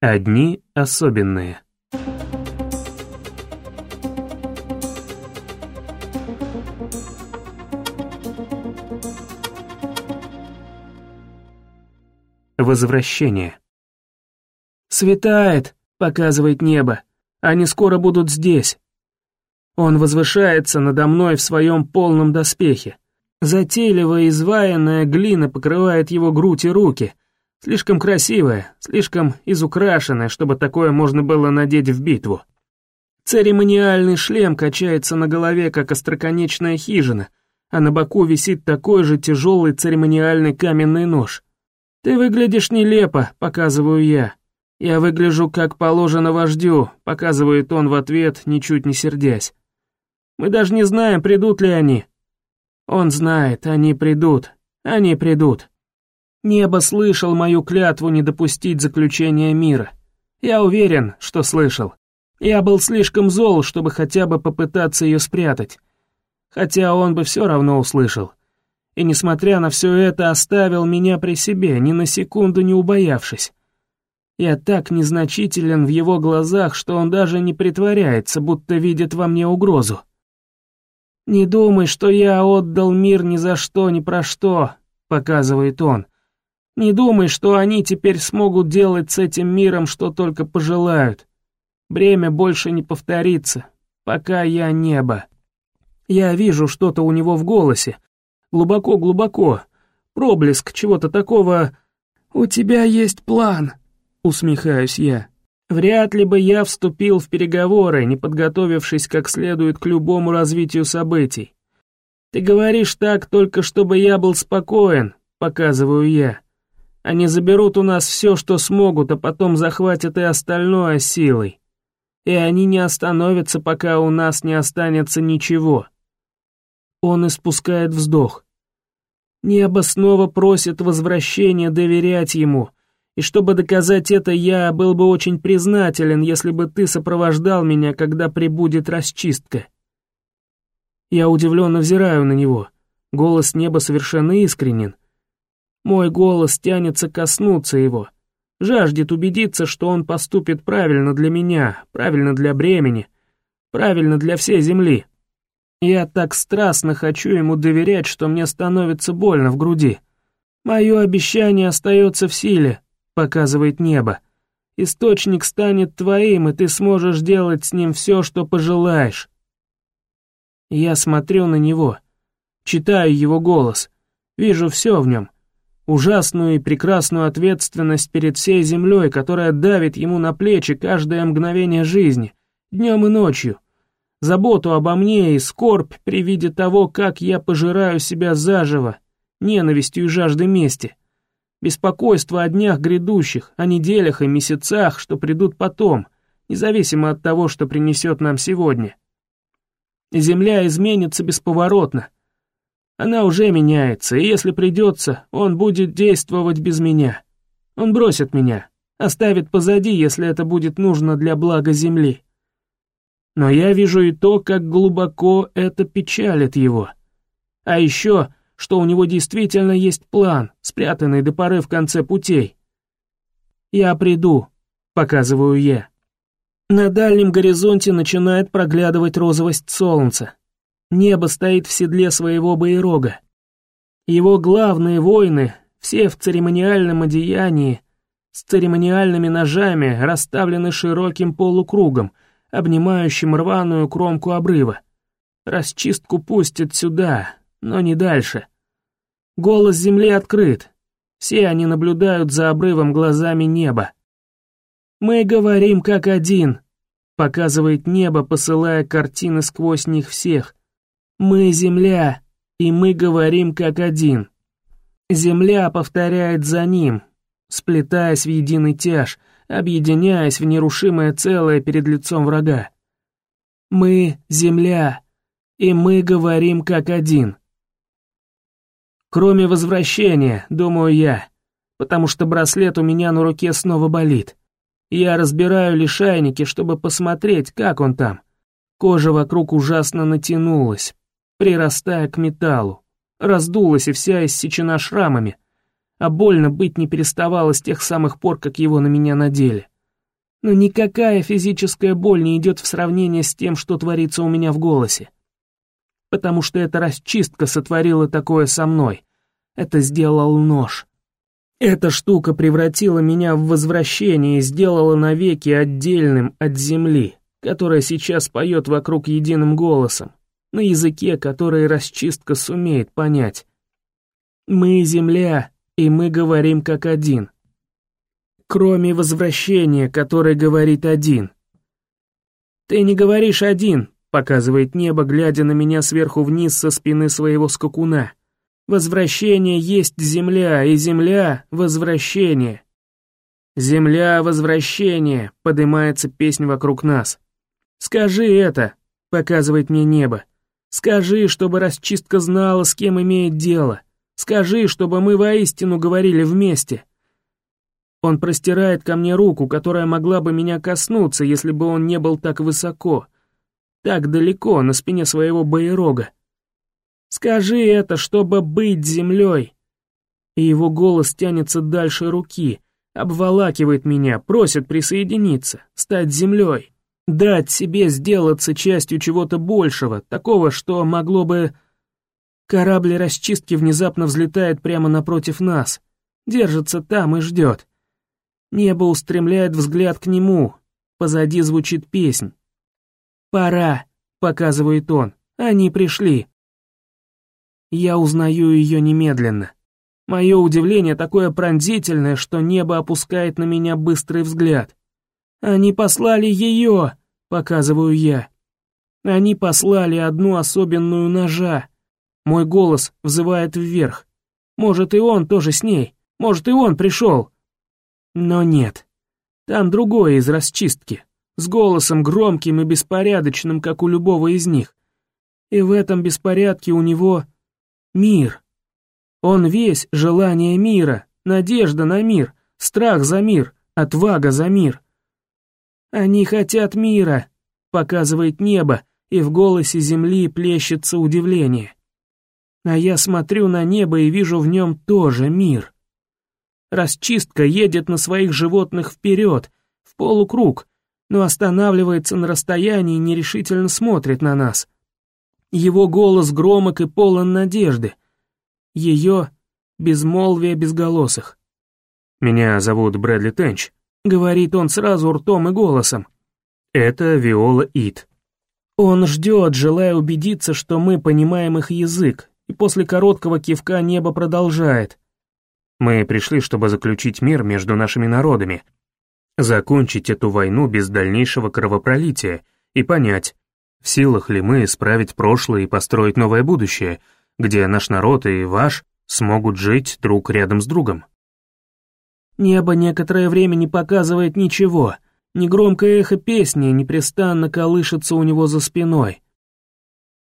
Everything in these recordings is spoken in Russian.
Одни особенные. Возвращение. «Светает», — показывает небо. «Они скоро будут здесь». Он возвышается надо мной в своем полном доспехе. Затейливая изваянная глина покрывает его грудь и руки — Слишком красивая, слишком изукрашенная, чтобы такое можно было надеть в битву. Церемониальный шлем качается на голове, как остроконечная хижина, а на боку висит такой же тяжелый церемониальный каменный нож. «Ты выглядишь нелепо», — показываю я. «Я выгляжу, как положено вождю», — показывает он в ответ, ничуть не сердясь. «Мы даже не знаем, придут ли они». Он знает, они придут, они придут. Небо слышал мою клятву не допустить заключения мира. Я уверен, что слышал. Я был слишком зол, чтобы хотя бы попытаться ее спрятать. Хотя он бы все равно услышал. И несмотря на все это, оставил меня при себе, ни на секунду не убоявшись. Я так незначителен в его глазах, что он даже не притворяется, будто видит во мне угрозу. «Не думай, что я отдал мир ни за что, ни про что», — показывает он. Не думай, что они теперь смогут делать с этим миром, что только пожелают. Бремя больше не повторится, пока я небо. Я вижу что-то у него в голосе. Глубоко-глубоко. Проблеск чего-то такого... «У тебя есть план», — усмехаюсь я. Вряд ли бы я вступил в переговоры, не подготовившись как следует к любому развитию событий. Ты говоришь так только, чтобы я был спокоен, показываю я. Они заберут у нас все, что смогут, а потом захватят и остальное силой. И они не остановятся, пока у нас не останется ничего. Он испускает вздох. Небо снова просит возвращения доверять ему, и чтобы доказать это, я был бы очень признателен, если бы ты сопровождал меня, когда прибудет расчистка. Я удивленно взираю на него. Голос неба совершенно искренен. Мой голос тянется коснуться его, жаждет убедиться, что он поступит правильно для меня, правильно для бремени, правильно для всей земли. Я так страстно хочу ему доверять, что мне становится больно в груди. Мое обещание остается в силе, показывает небо. Источник станет твоим, и ты сможешь делать с ним все, что пожелаешь. Я смотрю на него, читаю его голос, вижу все в нем — ужасную и прекрасную ответственность перед всей землей, которая давит ему на плечи каждое мгновение жизни, днем и ночью, заботу обо мне и скорбь при виде того, как я пожираю себя заживо, ненавистью и жаждой мести, беспокойство о днях грядущих, о неделях и месяцах, что придут потом, независимо от того, что принесет нам сегодня. Земля изменится бесповоротно, она уже меняется, и если придется, он будет действовать без меня. Он бросит меня, оставит позади, если это будет нужно для блага Земли. Но я вижу и то, как глубоко это печалит его. А еще, что у него действительно есть план, спрятанный до поры в конце путей. «Я приду», — показываю я. На дальнем горизонте начинает проглядывать розовость солнца. Небо стоит в седле своего боерога. Его главные воины, все в церемониальном одеянии, с церемониальными ножами, расставлены широким полукругом, обнимающим рваную кромку обрыва. Расчистку пустят сюда, но не дальше. Голос земли открыт. Все они наблюдают за обрывом глазами неба. «Мы говорим как один», — показывает небо, посылая картины сквозь них всех, мы Земля, и мы говорим как один. Земля повторяет за ним, сплетаясь в единый тяж, объединяясь в нерушимое целое перед лицом врага. Мы Земля, и мы говорим как один. Кроме возвращения, думаю я, потому что браслет у меня на руке снова болит. Я разбираю лишайники, чтобы посмотреть, как он там. Кожа вокруг ужасно натянулась, прирастая к металлу, раздулась и вся иссечена шрамами, а больно быть не переставала с тех самых пор, как его на меня надели. Но никакая физическая боль не идет в сравнение с тем, что творится у меня в голосе. Потому что эта расчистка сотворила такое со мной. Это сделал нож. Эта штука превратила меня в возвращение и сделала навеки отдельным от земли, которая сейчас поет вокруг единым голосом, на языке, который расчистка сумеет понять. Мы земля, и мы говорим как один. Кроме возвращения, который говорит один. «Ты не говоришь один», — показывает небо, глядя на меня сверху вниз со спины своего скакуна. Возвращение есть земля, и земля — возвращение. Земля — возвращение, поднимается песнь вокруг нас. Скажи это, показывает мне небо. Скажи, чтобы расчистка знала, с кем имеет дело. Скажи, чтобы мы воистину говорили вместе. Он простирает ко мне руку, которая могла бы меня коснуться, если бы он не был так высоко, так далеко на спине своего боерога. Скажи это, чтобы быть землей. И его голос тянется дальше руки, обволакивает меня, просит присоединиться, стать землей, дать себе сделаться частью чего-то большего, такого, что могло бы... Корабль расчистки внезапно взлетает прямо напротив нас, держится там и ждет. Небо устремляет взгляд к нему, позади звучит песнь. «Пора», — показывает он, — «они пришли». Я узнаю ее немедленно. Мое удивление такое пронзительное, что небо опускает на меня быстрый взгляд. «Они послали ее!» — показываю я. «Они послали одну особенную ножа». Мой голос взывает вверх. Может, и он тоже с ней. Может, и он пришел. Но нет. Там другое из расчистки. С голосом громким и беспорядочным, как у любого из них. И в этом беспорядке у него Мир. Он весь желание мира, надежда на мир, страх за мир, отвага за мир. Они хотят мира, показывает небо, и в голосе земли плещется удивление. А я смотрю на небо и вижу в нем тоже мир. Расчистка едет на своих животных вперед, в полукруг, но останавливается на расстоянии и нерешительно смотрит на нас. Его голос громок и полон надежды. Ее безмолвие безголосых. «Меня зовут Брэдли Тенч», — говорит он сразу ртом и голосом. «Это Виола Ит». Он ждет, желая убедиться, что мы понимаем их язык, и после короткого кивка небо продолжает. «Мы пришли, чтобы заключить мир между нашими народами, закончить эту войну без дальнейшего кровопролития и понять, в силах ли мы исправить прошлое и построить новое будущее, где наш народ и ваш смогут жить друг рядом с другом? Небо некоторое время не показывает ничего, негромкое эхо песни непрестанно колышется у него за спиной.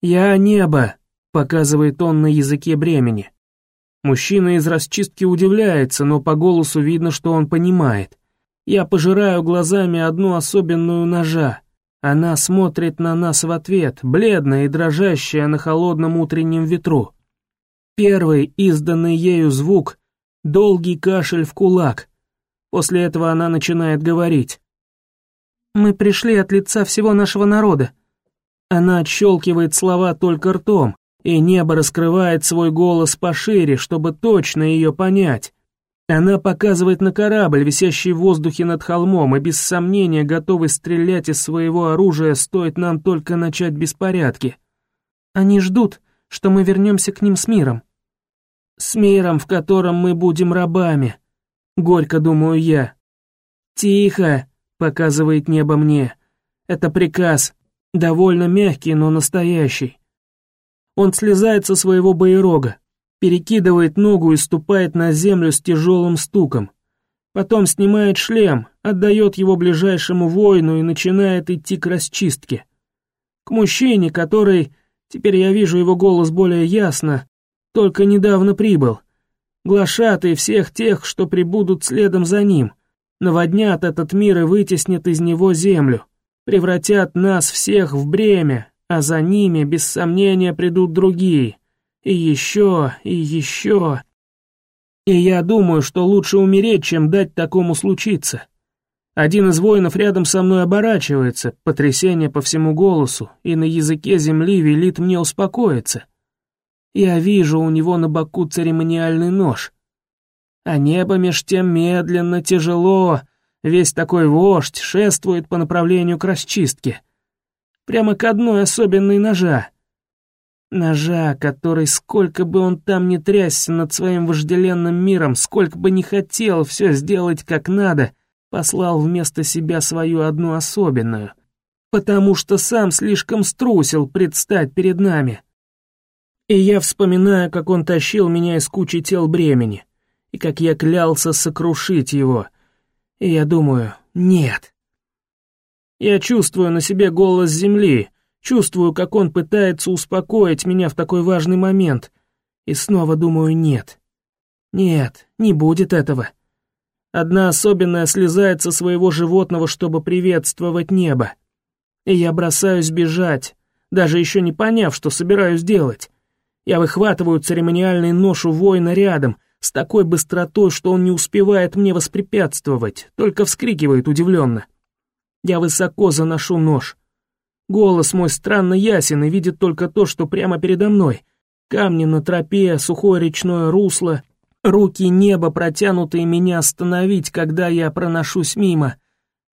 «Я небо», — показывает он на языке бремени. Мужчина из расчистки удивляется, но по голосу видно, что он понимает. Я пожираю глазами одну особенную ножа, она смотрит на нас в ответ, бледная и дрожащая на холодном утреннем ветру. Первый изданный ею звук — долгий кашель в кулак. После этого она начинает говорить. «Мы пришли от лица всего нашего народа». Она отщелкивает слова только ртом, и небо раскрывает свой голос пошире, чтобы точно ее понять. Она показывает на корабль, висящий в воздухе над холмом, и без сомнения готовый стрелять из своего оружия, стоит нам только начать беспорядки. Они ждут, что мы вернемся к ним с миром. С миром, в котором мы будем рабами. Горько думаю я. Тихо, показывает небо мне. Это приказ, довольно мягкий, но настоящий. Он слезает со своего боерога, перекидывает ногу и ступает на землю с тяжелым стуком. Потом снимает шлем, отдает его ближайшему воину и начинает идти к расчистке. К мужчине, который, теперь я вижу его голос более ясно, только недавно прибыл. Глашатый всех тех, что прибудут следом за ним, наводнят этот мир и вытеснят из него землю, превратят нас всех в бремя, а за ними, без сомнения, придут другие — и еще, и еще. И я думаю, что лучше умереть, чем дать такому случиться. Один из воинов рядом со мной оборачивается, потрясение по всему голосу, и на языке земли велит мне успокоиться. Я вижу у него на боку церемониальный нож. А небо меж тем медленно, тяжело, весь такой вождь шествует по направлению к расчистке. Прямо к одной особенной ножа. Ножа, который, сколько бы он там ни трясся над своим вожделенным миром, сколько бы не хотел все сделать как надо, послал вместо себя свою одну особенную. Потому что сам слишком струсил предстать перед нами. И я вспоминаю, как он тащил меня из кучи тел бремени, и как я клялся сокрушить его. И я думаю, нет. Я чувствую на себе голос земли, Чувствую, как он пытается успокоить меня в такой важный момент. И снова думаю, нет. Нет, не будет этого. Одна особенная слезает со своего животного, чтобы приветствовать небо. И я бросаюсь бежать, даже еще не поняв, что собираюсь делать. Я выхватываю церемониальный нож у воина рядом, с такой быстротой, что он не успевает мне воспрепятствовать, только вскрикивает удивленно. Я высоко заношу нож, Голос мой странно ясен и видит только то, что прямо передо мной. Камни на тропе, сухое речное русло, руки неба, протянутые меня остановить, когда я проношусь мимо,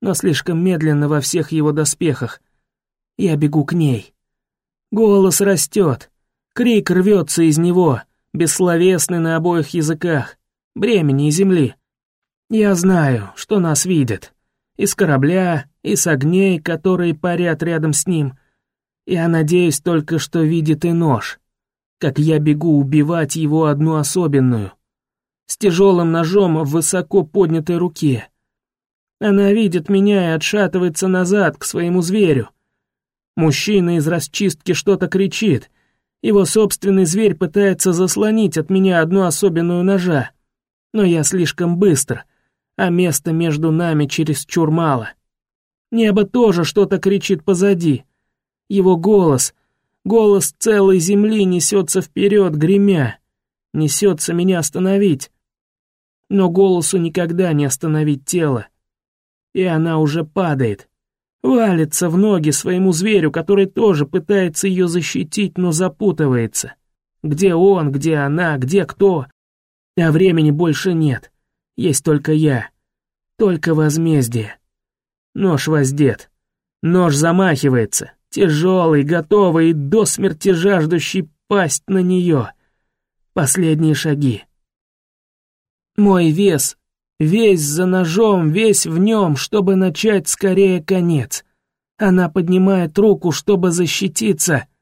но слишком медленно во всех его доспехах. Я бегу к ней. Голос растет, крик рвется из него, бессловесный на обоих языках, бремени и земли. Я знаю, что нас видят. Из корабля, и с огней, которые парят рядом с ним. Я надеюсь только, что видит и нож, как я бегу убивать его одну особенную, с тяжелым ножом в высоко поднятой руке. Она видит меня и отшатывается назад к своему зверю. Мужчина из расчистки что-то кричит. Его собственный зверь пытается заслонить от меня одну особенную ножа. Но я слишком быстр, а места между нами чересчур мало. Небо тоже что-то кричит позади. Его голос, голос целой земли несется вперед, гремя. Несется меня остановить. Но голосу никогда не остановить тело. И она уже падает. Валится в ноги своему зверю, который тоже пытается ее защитить, но запутывается. Где он, где она, где кто? А времени больше нет. Есть только я. Только возмездие. Нож воздет. Нож замахивается, тяжелый, готовый и до смерти жаждущий пасть на нее. Последние шаги. Мой вес, весь за ножом, весь в нем, чтобы начать скорее конец. Она поднимает руку, чтобы защититься —